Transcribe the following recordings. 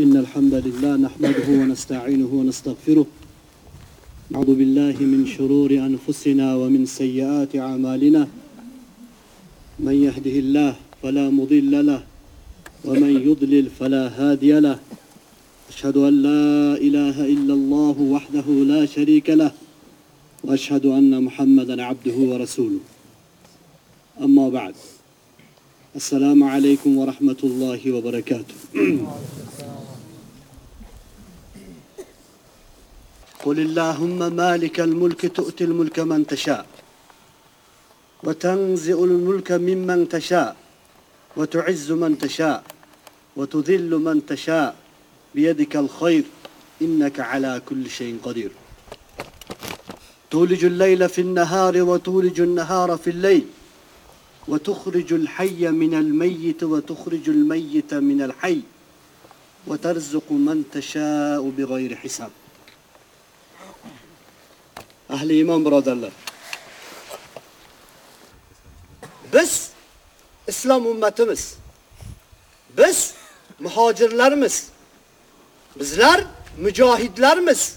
إن الحمد لله نحمده ونستعينه ونستغفره. نعوذ بالله من شرور أنفسنا ومن سيئات أعمالنا. من يهده الله فلا مضل له ومن يضلل فلا هادي له. أشهد أن لا إله إلا الله وحده لا شريك له وأشهد أن محمدا عبده ورسوله. أما بعد السلام عليكم ورحمة الله وبركاته. قل اللهم مالك الملك تؤتي الملك من تشاء وتنزع الملك ممن تشاء وتعز من تشاء وتذل من تشاء بيدك الخير إنك على كل شيء قدير تولج الليل في النهار وتولج النهار في الليل وتخرج الحي من الميت وتخرج الميت من الحي وترزق من تشاء بغير حساب ahli iymon birodarlar. Biz islom ummatimiz. Biz muhojirlarmiz bizlar mujohidlarmiz.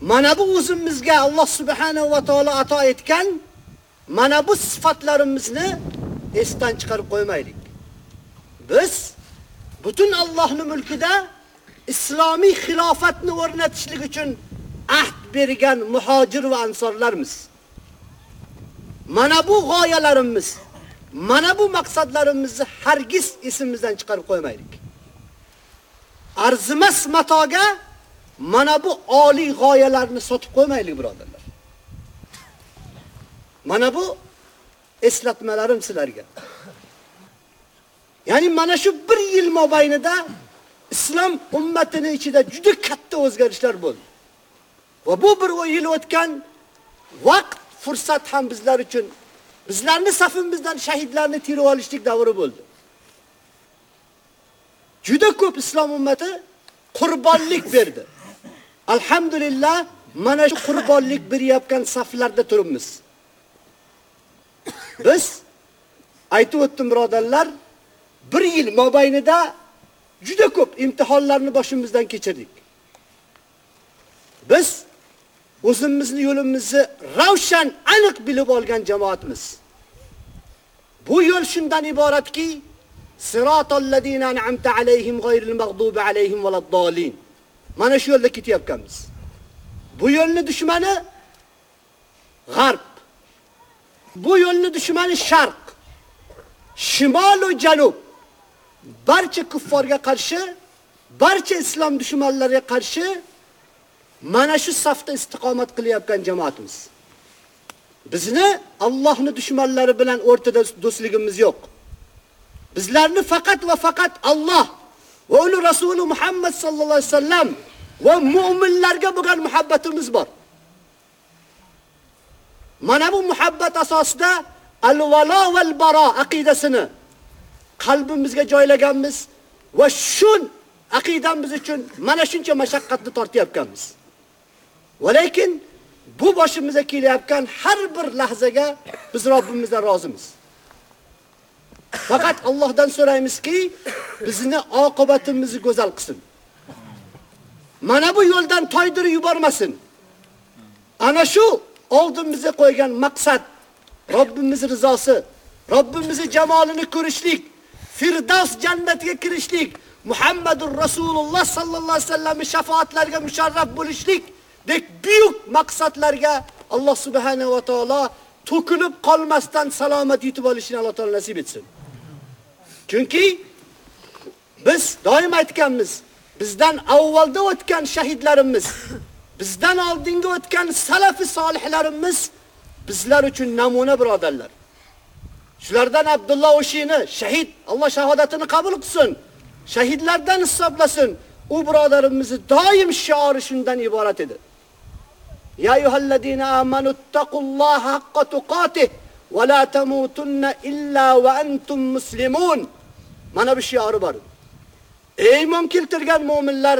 Mana bu o'zimizga alloh subhanahu va taolo ato etgan mana bu sifatlarimizni esdan chiqarib qo'ymaylik. Biz butun Allohning mulkida islomiy xilofatni o'rnatishlik uchun ahd bergan muhojir va ansorlarmiz. Mana bu g'oyalarimiz, mana bu maqsadlarimizni hargiz esimizdan chiqarib qo'ymaylik. Arzimas matoga mana bu oliy g'oyalarni sotib qo'ymaylik, birodarlar. Mana bu eslatmalarim sizlarga. Ya'ni mana shu 1 yil mobaynida islom ummatining ichida juda katta o'zgarishlar bo'ldi. Va bu bir yil o'tgan vaqt, fursat ham bizlar uchun bizlarni safimizdan shahidlarni tirib olishlik davri bo'ldi. Juda ko'p islom ummati qurbonlik berdi. Alhamdulillah, mana shu qurbonlik beryapgan saflarda turibmiz. Biz aytib o'tdim birodarlar, bir yil mobaynida juda ko'p imtihonlarni boshimizdan kechirdik. Biz o'zimizni yo'limizni ravshan, aniq bilib olgan jamoatmiz. Bu yo'l shundan iboratki, siratal ladina an'amta alayhim g'ayril mag'dubi alayhim valaddallin. Mana shu yo'lda ketyapkanmiz. Bu yo'lni dushmani g'arb. Bu yo'lni dushmani sharq. Shimol va janub. Barcha kufforga qarshi, barcha islom dushmanlariga qarshi mana shu safda istiqomat qilayotgan jamoatimiz. Bizni Allohning dushmanlari bilan o'rtada do'stligimiz yo'q. Bizlarni faqat va faqat Alloh va uni rasuli Muhammad sallallohu alayhi vasallam va mu'minlarga bo'lgan muhabbatimiz bor. Mana bu muhabbat asosida al-valo val baro aqidasini qalbimizga joylaganmiz va shun aqidamiz uchun mana shuncha mashaqqatni tortyapkanmiz. Lekin bu boshimizga kelayotgan har bir lahzaga biz Robbimizdan rozimiz. Faqat Allohdan so'raymizki, bizni oqibatimizni go'zal qilsin. Mana bu yo'ldan toydirib yubormasin. Ana shu oldimizga qo'ygan maqsad Robbimiz rizosi, Robbimiz jamolini ko'rishlik, Firdavs jannatiga kirishlik, Muhammadur Rasululloh sallallohu alayhi vasallam shafoatlariga musharraf bo'lishlik dek buyuk maqsadlarga Alloh subhanahu va taolo to'kilib qolmasdan salomat yetib olishni Alloh taolo nasib etsin. Chunki biz doim aytganmiz, bizdan avvalda o'tgan shahidlarimiz, bizdan oldingi o'tgan salafi solihlarimiz bizlar uchun namuna birodarlar. Shulardan Abdulloh O'shini shahid, Alloh shahodatini qabul qilsin. Shahidlardan hisoblasin. U birodarimizni doim shiori shundan iborat edi. Ya ayyuhallazina amanu taqulloha haqqa الله حق la tamutunna illa va antum muslimun. Mana bu shiori bor. Ey iymon keltirgan mu'minlar,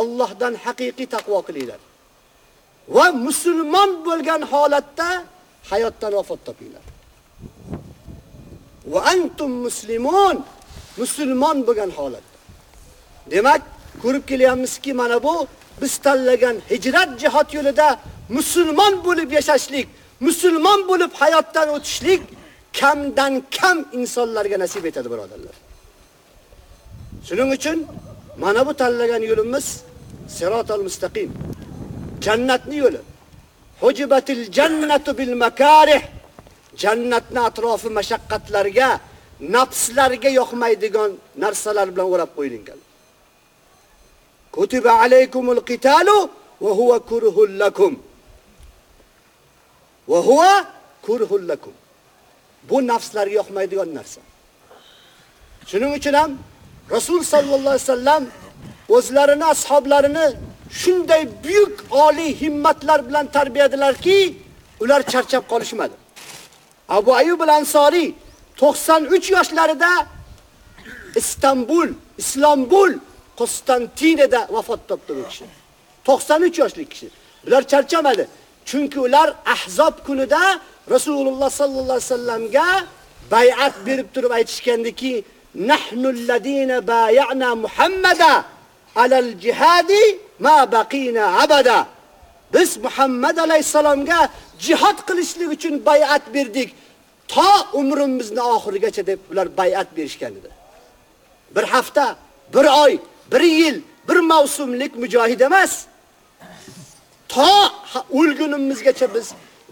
Allohdan haqiqiy taqvo qilinglar. Va musulmon bo'lgan holatda hayotdan vafot topinglar. Va antum muslimun, musulmon bo'lgan holatda. Demak, ko'rib kelyapmizki, mana bu biz tanlagan hijrat jihad yo'lida musulmon bo'lib yashashlik, musulmon bo'lib hayotdan o'tishlik kamdan kam insonlarga nasib etadi, birodarlar. Shuning uchun mana bu tanlagan yo'limiz Sirotul mustaqim. Jannatni yo'li. Hujibatil jannatu bil makarih. Jannatni atrofi mashaqqatlarga, nafslarga yoqmaydigan narsalar bilan o'rab qo'yilgan. Kutiba alaykumul qitalu va huwa kurhul lakum. Va huwa kurhul lakum. Bu nafslarga yoqmaydigan narsa. Shuning uchun ham Rasul sallallohu alayhi vasallam o'zlarini ashoblarini shunday buyuk oliy himmatlar bilan tarbiyadilarki, ular charchab qolishmadi. Abu Ayyub al-Ansori 93 yoshlarida Istanbul, Islambul, Konstantiniyada vafot topdi bu kishi. 93 yoshlik kishi. Ular charchamadi. Chunki ular Ahzob kunida Rasululloh sallallohu alayhi vasallamga bay'at berib turib aytishgandiki, nahnu alladina bay'ana Muhammada alal jihadi ma baqina abada. Biz Muhammad alayhisalomga jihad qilishlik uchun bay'at berdik. To umrimizni oxirigacha deb ular bay'at berishgan edi. Bir hafta, bir oy, bir yil, bir mavsumlik mujohid emas. To o'lgunimizgacha biz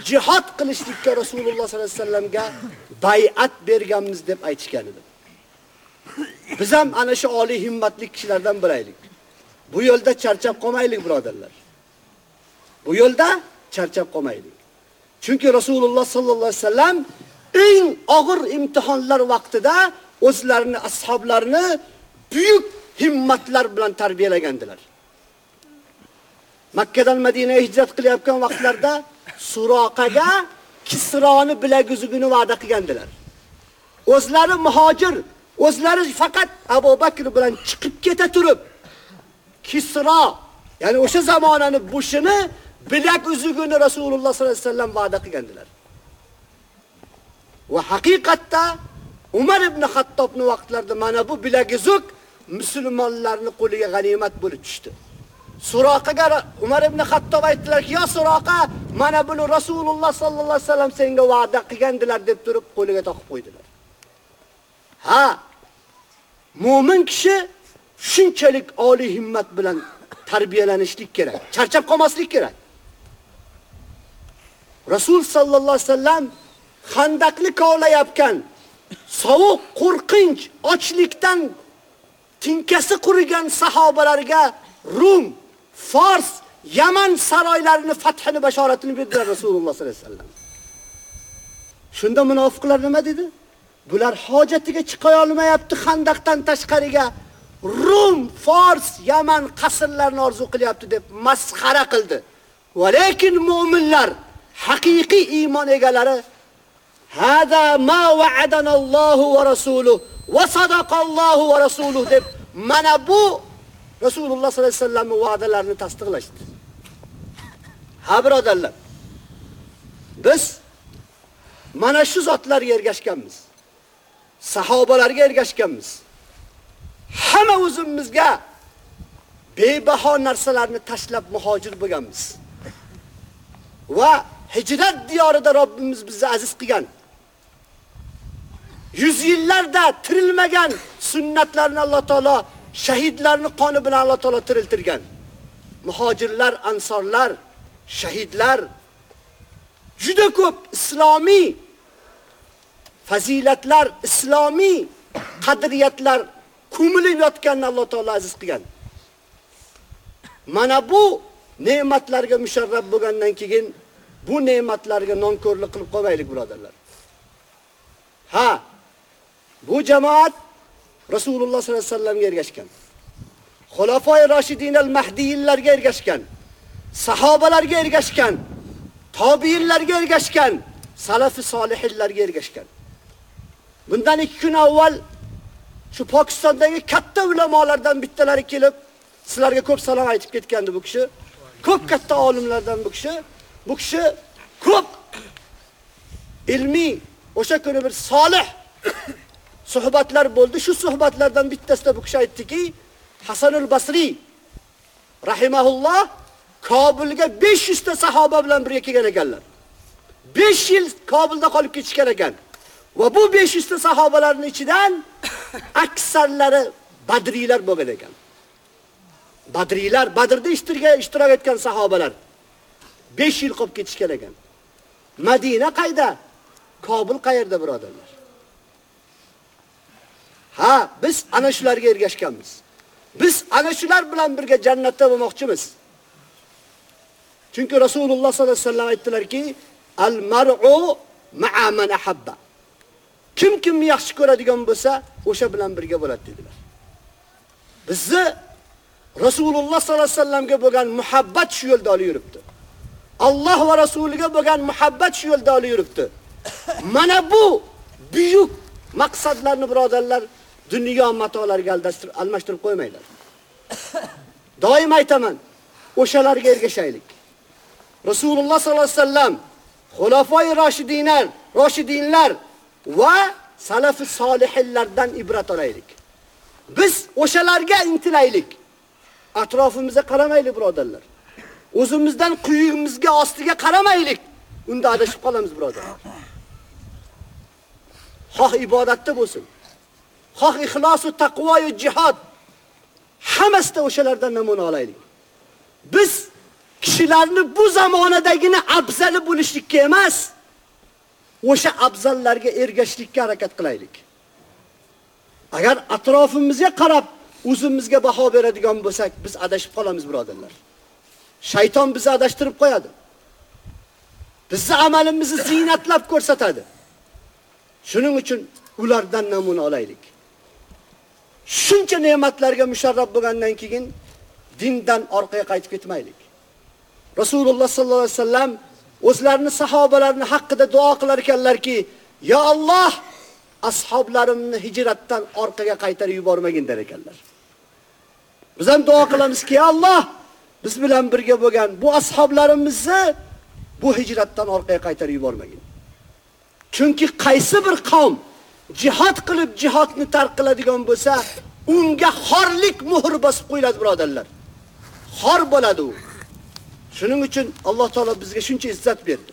jihad qilishlikka Rasululloh sollallohu alayhi vasallamga bay'at berganmiz deb aytishgan edi. Biz ham ana shu oliy himmatli kishilardan bo'laylik. Bu yo'lda charchab qolmaylik, birodarlar. Bu yo'lda charchab qolmaylik. Chunki Rasululloh sallallohu alayhi vasallam eng og'ir imtihonlar vaqtida o'zlarini ashablarini buyuk himmatlar bilan tarbiyalagandilar. Makkadan Madinaga hijrat qilayotgan vaqtlarda Suroqaga Kisroni bilaguzugini va'da qilgandilar. O'zlari muhojir, o'zlari faqat Abu Bakr bilan chiqib keta turib Kisro, ya'ni o'sha zamonani bushini bilak uzugini Rasululloh sollallohu alayhi vasallam va'da qilgandilar. Va haqiqatda Umar ibn Xattobning vaqtlarida mana bu bilaguzuk musulmonlarning qo'liga g'animat bo'lib tushdi. Suroqaga Umar ibn Xattob aytdilarki, "Ya Suroqa, mana buni Rasululloh sallallohu alayhi vasallam senga va'da qilgandilar" deb turib qo'liga taqib qo'ydilar. Ha, mu'min kishi shunchalik oliy himmat bilan tarbiyalanishlik kerak. Charchab qolmaslik kerak. Rasul sallallohu alayhi vasallam xandaqni kovlayotgan sovuq, qo'rqinch, ochlikdan tinkasi qurigan sahobalarga Rum, Fors, Yaman saroylarini fathini bashoratini berdilar Rasululloh sollallohu alayhi vasallam. Shunda munofiqlar nima dedi? Bular hojatiga chiqa olmayapti xandaqdan tashqariga. Rum, Fors, Yaman qasrlarini orzu qilyapti deb masxara qildi. Va lekin mu'minlar, haqiqiy iymon egalari hada ma va'adana Allohu va rasuluhu va sadaqallohu va rasuluhu deb mana bu Rasululloh sollallohu alayhi vasallamning va'dalarini tasdiqlashdi. Ha birodarlar. Biz mana shu zotlarga ergashganmiz. Sahobalarga ergashganmiz. Hamma o'zimizga bebaho narsalarni tashlab muhojir bo'lganmiz. Va hijrat diyorida Robbimiz bizni aziz qilgan. Yuz yillarda tirilmagan sunnatlarni Alloh taolo shahidlarni qoni bilan Alloh taolo tiriltirgan. Muhojirlar, ansorlar, shahidlar juda ko'p islomiy fazilatlar, islomiy qadriyatlar ko'milib yotganini Alloh taolo aziz qilgan. Mana bu ne'matlarga musharraf bo'lgandan keyin bu ne'matlarga nonko'rlik qilib qolmaylik, birodarlar. Ha, bu jamoat Rasululloh sollallohu alayhi vasallamga ergashgan. Xulafoi Rashidin al-Mahdiyillarga ergashgan. Sahobalarga ergashgan. Tobiinlarga ergashgan. Salafi solihillarga ergashgan. Bundan 2 kun avval shu Pokistondagi katta ulamolardan bittalari kelib, sizlarga ko'p salom aytib ketgandi bu kishi. Ko'p katta olimlardan bu kishi. Bu kishi ko'p ilmiy o'sha kuni bir solih suhbatlar bo'ldi. Shu suhbatlardan bittasida bu kishi aytdiki, Hasanul Basri rahimahulloh Kobulga 500 ta sahoba bilan birga kelgan ekanlar. 5 yil Kobulda qolib ketishgan ekan. Va bu 500 ta sahobalarning ichidan aksarlari badriylar bo'lgan ekan. Badriylar, Badrda ishtirok etgan sahobalar 5 yil qolib ketishgan ekan. Madina qayda? Kobul qayerda, birodarlar? Ha, biz ana shularga ergashganmiz. Biz ana shular bilan birga jannatda bo'lmoqchimiz. Chunki Rasululloh sollallohu alayhi vasallam aytdilarki, al-mar'u ma'a man ahabba. Kim kimni yaxshi ko'radigan bo'lsa, o'sha bilan birga bo'ladi dedilar. Bizni Rasululloh sollallohu alayhi vasallamga bo'lgan muhabbat shu yo'lda olib yuribdi. Alloh va rasuliga bo'lgan muhabbat shu yo'lda olib yuribdi. Mana bu buyuk maqsadlarni birodarlar dunyo matolariga almashtirib qo'ymanglar. Doim aytaman, o'shalarga ergashaylik. Rasululloh sollallohu alayhi vasallam, xulafoi roshidinlar, roshidinlar va salafi solihillardan ibrat olaylik. Biz o'shalarga intilaylik. Atrofimizga qaramaylik, birodarlar. O'zimizdan quyimizga ostiga qaramaylik. Unda adashib qolamiz, birodarlar. Xoh ibodatda bo'lsin. Xoh ixlosu va taqvo va jihad hammasida o'shalardan namuna olaylik. Biz kishilarni bu zamonadagini afzali bo'lishlikka emas, o'sha afzallarga ergashishlikka harakat qilaylik. Agar atrofimizga qarab o'zimizga baho beradigan bo'lsak, biz adashib qolamiz, birodarlar. Shayton bizni adashtirib qo'yadi. Bizni amalimizni ziynatlab ko'rsatadi. Shuning uchun ulardan namuna olaylik. Shuncha ne'matlarga musharraf bo'lgandan keyin dindan orqaga qaytib ketmaylik. Rasululloh sallallohu alayhi vasallam o'zlarini sahobalarni haqida duo qilar ekanlarki, "Ya Alloh, ashoblarimni hijratdan orqaga qaytarib yubormagin" der ekanlar. Biz ham duo qilamizki, "Ya Alloh, biz bilan birga bo'lgan bu ashoblarimizni bu hijratdan orqaga qaytarib yubormagin." Chunki qaysi bir qavm jihad qilib jihadni tark qiladigan bo'lsa, unga xorlik muhr bosib qo'yiladi, birodarlar. Xor bo'ladi u. Shuning uchun Alloh taolo bizga shuncha izzat berdi.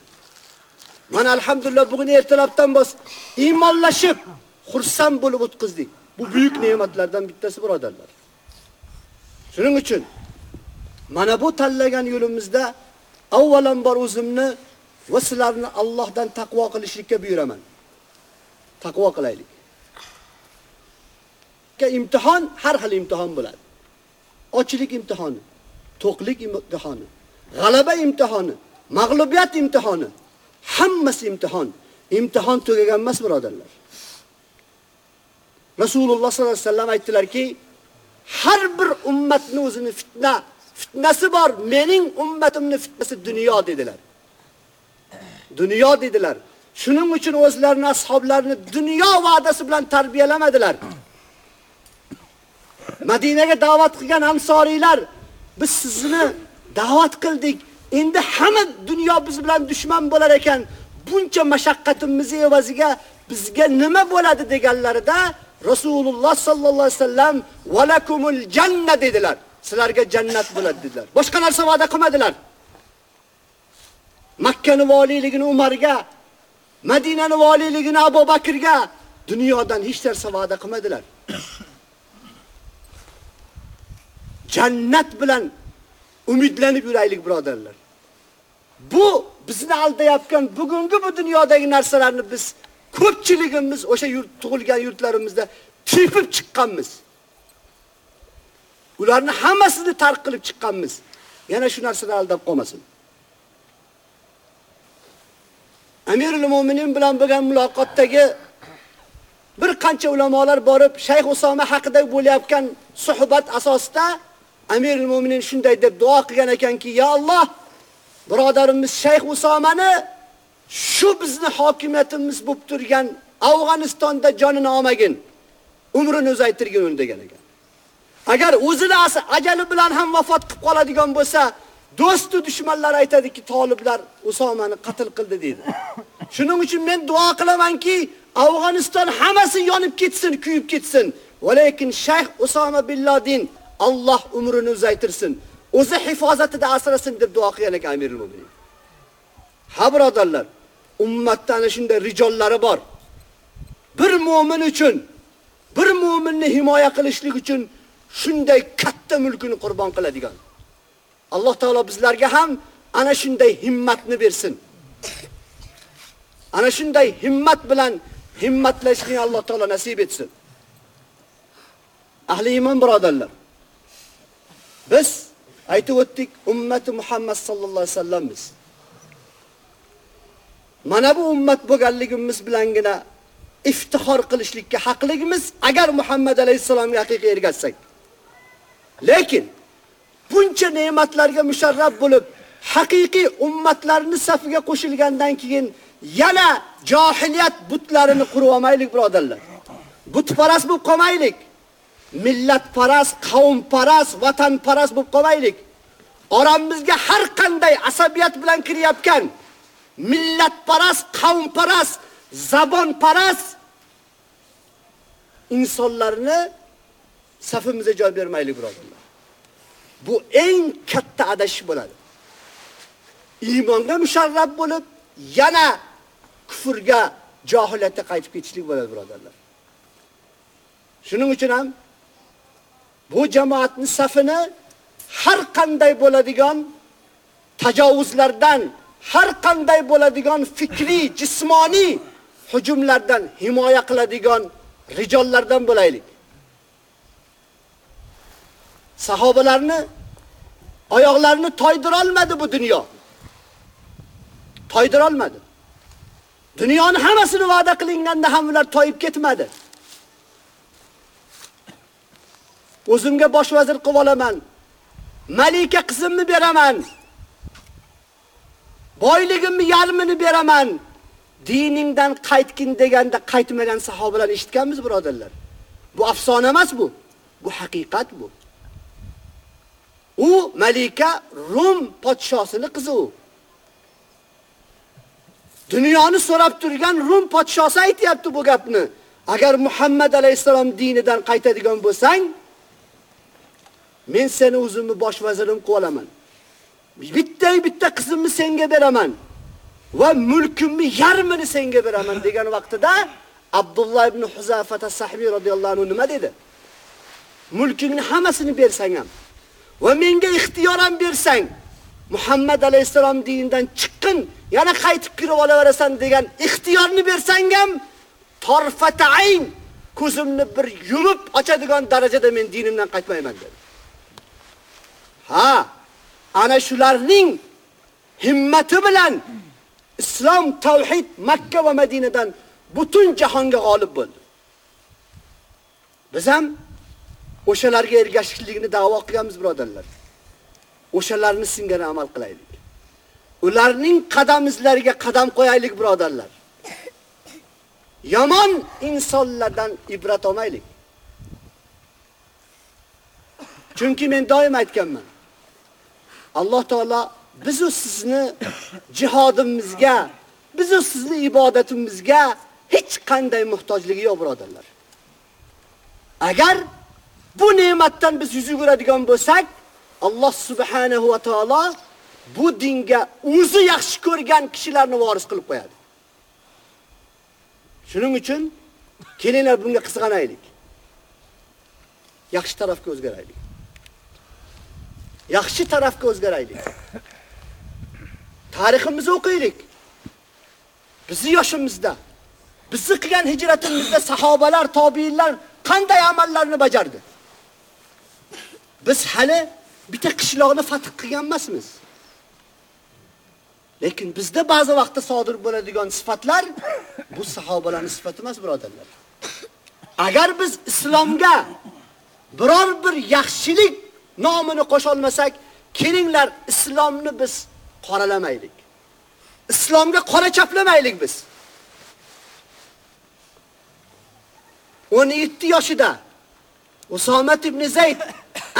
Mana alhamdulillah bugun ertalabdan bos iymonlashib, xursand bo'lib o'tkazdik. Bu buyuk ne'matlardan bittasi, birodarlar. Shuning uchun mana bu tanlagan yo'limizda avvalambor o'zimni va sizlarni Allohdan taqvo qilishlikka buyuraman. Taqvo qilaylik. Ka imtihon har xil imtihon bo'ladi. Ochlik imtihoni, to'qlik imtihoni, g'alaba imtihoni, mag'lubiyat imtihoni, hammasi imtihon. Imtihon tugagan emas, birodarlar. Rasululloh sollallohu alayhi vasallam aytdilarki, har bir ummatni o'zini fitna, fitnasi bor. Mening ummatimni fitnasi dunyo dedilar. Dunyo dedilar. Shuning uchun o'zlarini ashablarini dunyo va'dasi bilan tarbiyalamadilar. Madinaga da'vat qilgan ansoriylar biz sizni da'vat qildik. Endi hamma dunyo biz bilan dushman bo'lar ekan. Buncha mashaqqatimiz evaziga bizga nima bo'ladi deganlarida Rasululloh sallallohu alayhi vasallam valakumul janna dedilar. Sizlarga jannat bo'ladi dedilar. Boshqa narsa va'da qilmadilar. Makkani valiligini Umarga, Madinani valiyligini Abu Bakrga dunyodan hech narsa va'da qilmadilar. Jannat bilan umidlanib yuraylik, birodarlar. Bu bizni aldayotgan bugungi bu dunyodagi narsalarni biz ko'pchiligimiz o'sha yurt tug'ilgan yurtlarimizda tepib chiqqanmiz. Ularni hammasini tark qilib chiqqanmiz. Yana shu narsadan aldab qolmasin. Amirul Mu'minin bilan bo'lgan muloqotdagi bir qancha ulamolar borib Shayx Usoma haqida bo'layotgan suhbat asosida Amirul Mu'minin shunday deb duo qilgan ekanki, "Ya Alloh, birodarimiz Shayx Usomani shu bizni hokimiyatimiz bo'lib turgan Afg'onistonda jonini olmagin, umrini uzaytirgin uni" degan ekan. Agar o'zini ajali bilan ham vafot qilib qoladigan bo'lsa, do'stu dushmanlar aytadiki, toliblar Usomani qatl qildi dedi. Shuning uchun men duo qilamanki, Afg'oniston hammasi yonib ketsin, kuyib ketsin. Lekin Shayx Usoma billadin Alloh umrini uzaytirsin. O'zi hifozatida asrasin deb duo qilgan ekan Amirul Mu'minin. Ha birodarlar, ummatda ana shunday rijollari bor. Bir mu'min uchun, bir mu'minni himoya qilishlik uchun shunday katta mulkini qurbon qiladigan. Alloh taolo bizlarga ham ana shunday himmatni bersin. Ana shunday himmat bilan himmatlashni Alloh taolo nasib etsin. Ahli iymon birodarlar. Biz aytib o'tdik, ummati Muhammad sallallohu alayhi vasallammiz. Mana bu ummat bo'lganligimiz bilangina iftixor qilishlikka haqligimiz agar Muhammad alayhisalomga haqiqiy ergashsak. Lekin buncha ne'matlarga musharraf bo'lib, haqiqiy ummatlarni safiga qo'shilgandan keyin yana jahiliyat butlarini qurib olmaylik, birodarlar. Butparast bo'lib qolmaylik. Millatparast, qavmparast, vatanparast bo'lib qolmaylik. Oramizga har qanday asabiyat bilan kiryapkan millatparast, qavmparast, zabonparast insonlarni safimizga joy bermaylik, birodarlar. Bu eng katta adashish bo'ladi. Iymonga musharrab bo'lib, yana kufrga, johiliyatga qaytib ketishlik bo'ladi, birodarlar. Shuning uchun ham bu jamoatning safini har qanday bo'ladigan tajovuzlardan, har qanday bo'ladigan fikriy, jismoniy hujumlardan himoya qiladigan rijollardan bo'laylik. Sahobalarni oyoqlarini toydira olmadi bu dunyo. Toydira olmadi. Dunyoning hammasini va'da qilinganda ham ular toyib ketmadi. O'zimga bosh vazir qilib olaman. Malika qizimni beraman. Boyligimni yarmini beraman. Diningdan qaytgin deganda qaytmagan sahobalarni eshitganmiz, birodarlar. Bu afsona emas bu. Bu haqiqat bu. U Malika Rum podshosining qizi u. Dunyoni so'rab turgan Rum podshosi aytayapti bu gapni. Agar Muhammad alayhisalom dinidan qaytadigan bo'lsang, men seni o'zimni bosh vazirim qilib olaman. Bitta bitta qizimni senga beraman va mulkimni yarmini senga beraman degan vaqtida Abdullah ibn Huzafa as-Sahbiy radhiyallohu anhu nima dedi? Mulkingni hammasini bersang ham va menga ixtiyoram bersang, Muhammad alayhisalom dinidan chiqqin, yana qaytib kirib olaverasan degan ixtiyorni bersang ham torfatayn ko'zimni bir yumib ochadigan darajada men dinimdan qaytmayman dedi. Ha, ana shularning himmati bilan islom, tavhid Makka va Madinadan butun jahonga g'olib bo'ldi. Biz ham o'shalarga ergashishlikni da'vo qilganmiz, birodarlar. O'shalarni singari amal qilaylik. Ularning qadam izlariga qadam qo'yaylik, birodarlar. Yomon insonlardan ibrat olmaylik. Chunki men doim aytganman. Alloh taolo biz u sizni jihodimizga, biz u sizni ibodatimizga hech qanday muhtojligi yo'q, birodarlar. Agar bu ne'matdan biz yuz yuguradigan bo'lsak, Alloh subhanahu va taolo bu dinga o'zi yaxshi ko'rgan kishilarni voris qilib qo'yadi. Shuning uchun kelinglar bunga qizg'anaylik. Yaxshi tarafga o'zgaraylik. Yaxshi tarafga o'zgaraylik. Tariximizni o'qiylik. Bizi yoshimizda, bizni qilgan hijratimizda sahobalar, tobiinlar qanday amallarni bajardi? Biz hali bitta qishloqni fath qilgan emasmiz. Lekin bizda ba'zi vaqtda sodir bo'ladigan sifatlar bu sahobalarning sifati emas, birodarlar. Agar biz islomga biror bir yaxshilik nomini qo'sha olmasak, kelinglar islomni biz qoralamaylik. Islomga qora chaplamaylik biz. 17 yoshida Usomat ibn Zayd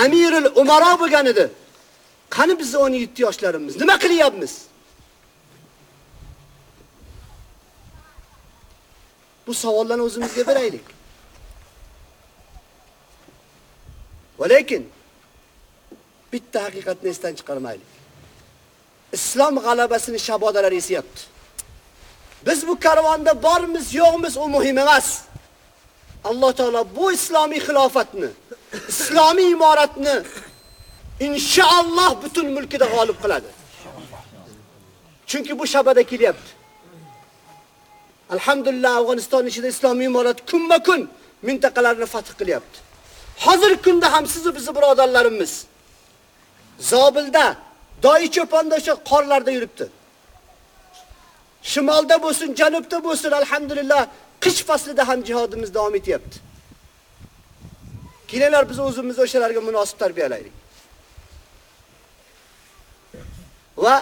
Amirul Umaro bo'lgan edi. Qani biz 17 yoshlarimiz nima qilyapmiz? Bu savollarni o'zimizga beraylik. Va lekin bitta haqiqatni esdan chiqarmaylik. Islom g'alabasini shabodalar esyapti. Biz bu karvonda bormiz, yo'qmiz, u muhim emas. Alloh taolo bu islomiy xilofatni, islomiy imoratni inshaalloh butun mulkida g'olib qiladi. Chunki bu shabada kelyapti. Alhamdulillah Afg'oniston ichida islomiy imorat kunma-kun mintaqalarni fath qilyapti. Hozir kunda ham siz bizni birodarlarimiz Zobilda, Doi cho'ponda o'sha qorlarda yuribdi. Shimolda bo'lsin, janubda bo'lsin, alhamdulillah, qish faslida ham jihodimiz davom etyapti. Kelinglar biz o'zimizni o'shalarga munosib tarbiyalaylik. Va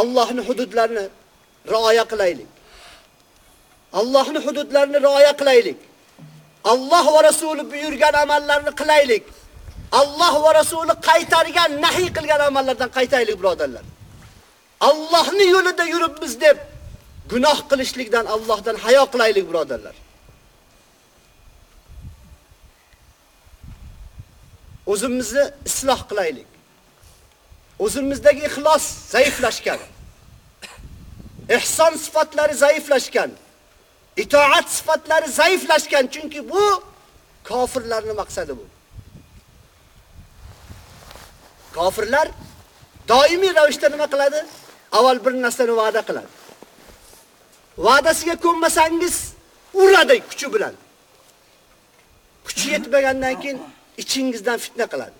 Allohning hududlarini rioya qilaylik. Allohning hududlarini rioya qilaylik. Alloh va rasuli buyurgan amallarni qilaylik. Alloh va rasuli qaytargan, nahiy qilgan amallardan qaytaylik, birodarlar. Allohning yo'lida yuribmiz deb gunoh qilishlikdan Allohdan hayo qilaylik, birodarlar. O'zimizni isloh qilaylik. O'zimizdagi ixlos zaiflashgan. Ihson sifatlari zaiflashgan. itoat sifatlari zaiflashgan chunki bu kofirlarning maqsadi bu. Kofirlar doimiy ravishda nima qiladi? Avval bir narsani va'da qiladi. Va'dasiga ko'nmasangiz uradi kuchi bilan. Kuchi yetmagandan keyin ichingizdan fitna qiladi.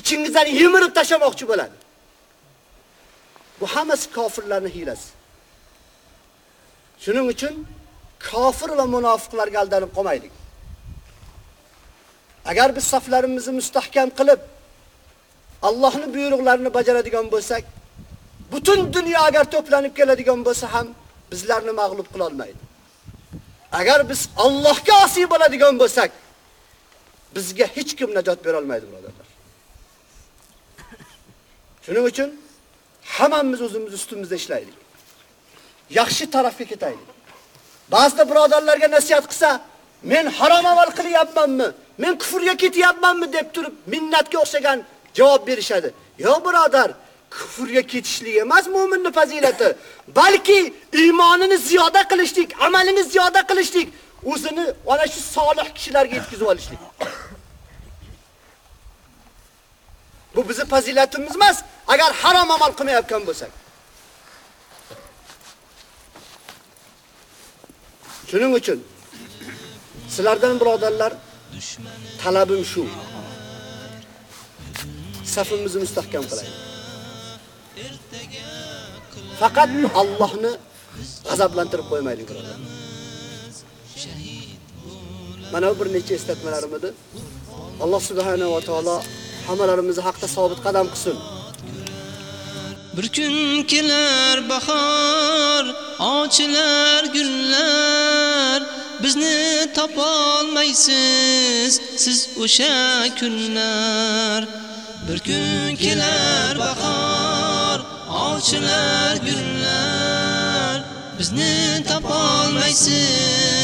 Ichingizdan yemirib tashamoqchi bo'ladi. Bu hammasi kofirlarning hilasi. Shuning uchun kofir va munofiqlarga aldanib qolmaylik. Agar biz saflarimizni mustahkam qilib Allohning buyruqlarini bajaradigan bo'lsak, butun dunyo agar to'planib keladigan bo'lsa ham bizlarni mag'lub qila olmaydi. Agar biz Allohga osiy bo'ladigan bo'lsak, bizga hech kim najot bera olmaydi, birodarlar. Shuning uchun hammamiz o'zimiz ustimizda ishlaylik. yaxshi tarafga ketaylik. Ba'zida birodarlarga nasihat qilsa, men harom amal qilyapmanmi? Men kufrga ketyapmanmi deb turib minnatga o'xshagan javob berishadi. Yo'q birodar, kufrga ketishlik emas mu'minning fazilati, balki iymonini ziyoda qilishlik, amalini ziyoda qilishlik, o'zini ana shu solih kishilarga yetkazib olishlik. Bu bizning fazilatimiz emas, agar harom amal qilmayotgan bo'lsak. Shuning uchun sizlardan birodarlar talabim shu. Safimizni mustahkam qilaylik. Faqat Allohni g'azablantirib qo'ymaylik birodar. Mana bir necha eslatmalarim edi. Alloh subhanahu va taolo hammalarimizni haqda sobit qadam qilsin. Bir kun kelar bahor, ochilar gullar, bizni topolmaysiz siz o'sha kunlar. Bir kun kelar bahor, ochilar gullar, bizni topolmaysiz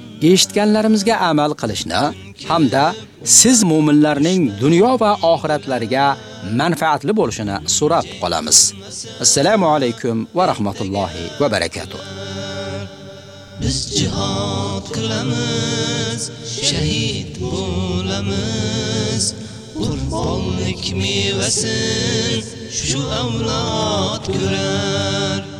eshitganlarimizga amal qilishni hamda siz mu'minlarning dunyo va oxiratlariga manfaatli bo'lishini so'rab qolamiz. Assalomu alaykum va rahmatullohi va barakatuh. Biz jihad qilamiz, shahid bo'lamiz. Qurbonlik mevasin shu avlod ko'rar.